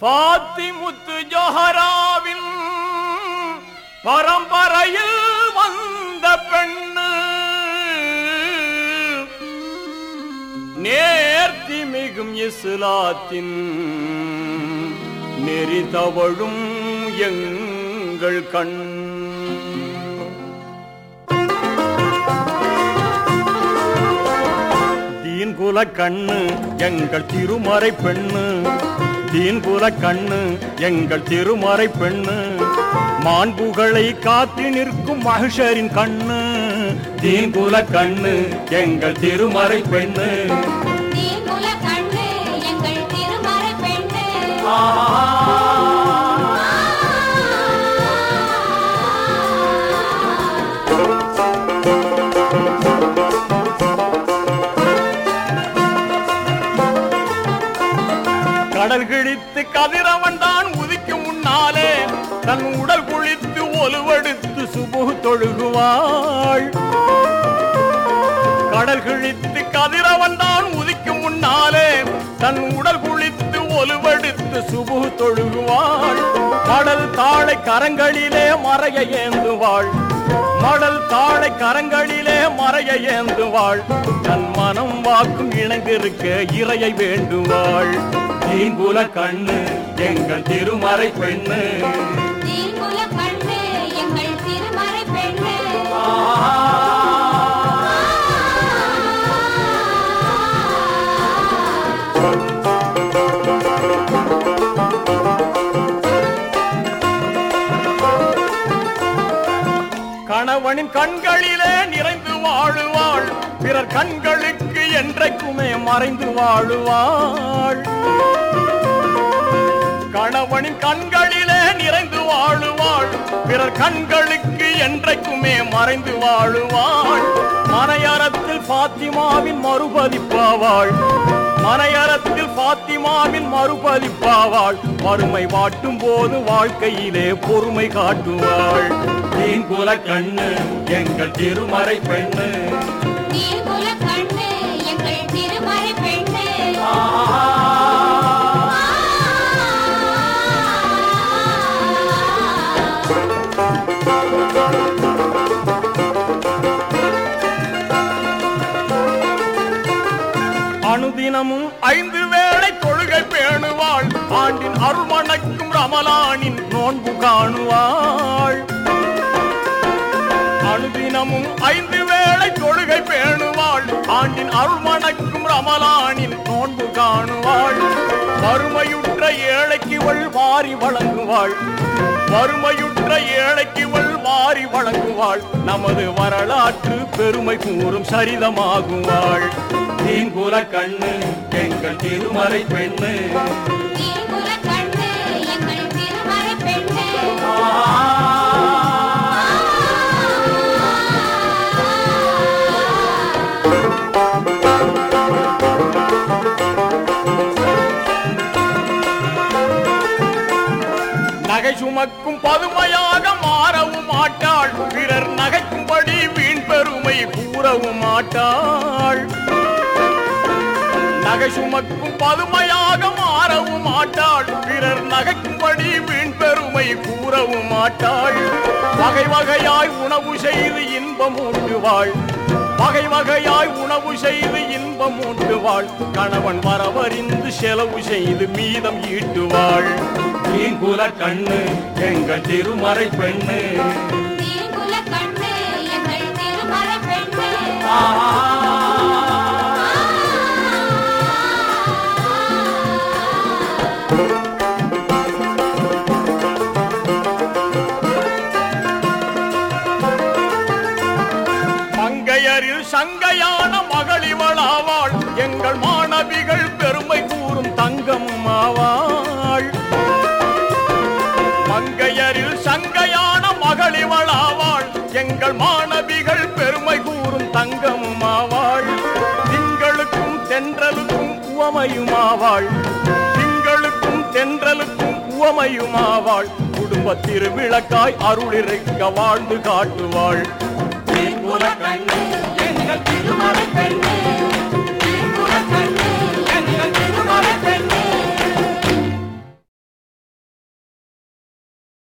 பாத்திமுத்து ஜோஹராவின் பரம்பரையில் வந்த பெண்ணு. நேர்த்தி மிகும் இஸ்லாத்தின் நெறி தவழும் எங்கள் கண். தீன்குல கண்ணு எங்கள் திருமறை பெண்ணு. தீன்குல கண்ணு எங்கள் திருமறை பெண்ணு. மாண்புகளை காத்து நிற்கும் மகிஷரின் கண்ணு. தீன்குல கண்ணு எங்கள் திருமறை பெண்ணு. தீர்குல கண்ணு எங்கள் திருமறை பெண்ணு. கடல் கிழித்து கதிரவன் தான் உதிக்கும் முன்னாலே தன் உடல் குளித்து ஒலுவெடுத்து சுபு தொழுகுவாள். கடல் கிழித்து கதிரவன் தான் உதிக்கும் முன்னாலே தன் உடல் குளித்து ஒலுவெடுத்து சுபு தொழுகுவாள். கடல் தாழை கரங்களிலே மறைய ஏந்துவாள். மடல் தாழை கரங்களிலே மறைய ஏந்துவாள். தன் மனம் வாக்கும் இணைந்திருக்க இறையை வேண்டுவாள். தீங்குல கண்ணு எங்கள் திருமறை பெண்ணு. தீர்குல கண்ணு எங்கள் திருமறை பெண்ணு. கணவனின் கண்களிலே நிறைந்து வாழுவாள் பிறர் கண்களுக்கு என்றைக்குமே மறைந்து வாழுவாள். பிறர் கண்களுக்கு என்றைக்குமே மறைந்து வாழுவாள். மனையரத்தில் பாத்திமாவின் மறுபதிப்பாவாள். மனையரத்தில் பாத்திமாவின் மறுபதிப்பாவாள். வறுமை வாட்டும் போது வாழ்க்கையிலே பொறுமை காட்டுவாள். தீங்குல கண்ணு எங்கள் திருமறை பெண்ணு. தினமும் ஐந்து வேளை தொழுகை பேணுவாள். ஆண்டின் அருள்மணக்கும் ரமலானின் நோன்பு காணுவாள். அனுதினமும் ஐந்து வேளை தொழுகை பேணுவாள். ஆண்டின் அருள்மணக்கும் ரமலானின் நோன்பு காணுவாள். வறுமையுற்ற ஏழைக்கு வள் வாரி வழங்குவாள். வறுமையுற்ற ஏழைக்கு வள் வாரி வழங்குவாள். நமது வரலாற்று பெருமை கூறும் சரிதமாகுவாள். தீங்குல கண்ணு எங்கள் திருமறை பெண்ணு உமக்கும் பதுமையாக மாறவும் மாட்டாள் பிறர் நகைக்கும்படி வீண் பெருமை கூறவும் மாட்டாள் நகை சுமக்கும் பதுமையாக மாறவும் மாட்டாள் பிறர் நகைக்கும்படி வீண் பெருமை கூறவும் மாட்டாள் வகை வகையாய் உணவு செய்து இன்பம் ஊட்டுவாள். வகை வகையாய் உணவு செய்து இன்பம் ஊட்டுவாள். கணவன் வரவறிந்து செலவு செய்து மீதம் ஈட்டுவாள். தீங்குல கண்ணு எங்கள் திருமறை பெண்ணு. தீர்குல கண்ணு மாணவிகள் பெருமை கூறும் தங்கம் ஆவாள் திங்களுக்கும் தென்றலுக்கும் உவமையுமாவாள். திங்களுக்கும் தென்றலுக்கும் உவமையுமாவாள். குடும்ப திருவிளக்காய் அருளிருக்க வாழ்ந்து காட்டுவாள்.